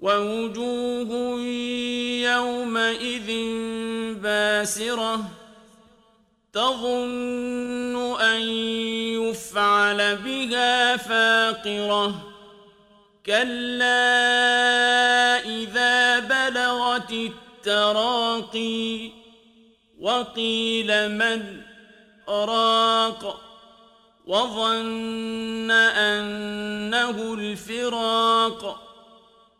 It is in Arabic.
ووجوه يومئذ باسرة تظن أن يفعل بها فاقرة كلا إذا بلغت التراقي وقيل من راق وظن أنه الفراق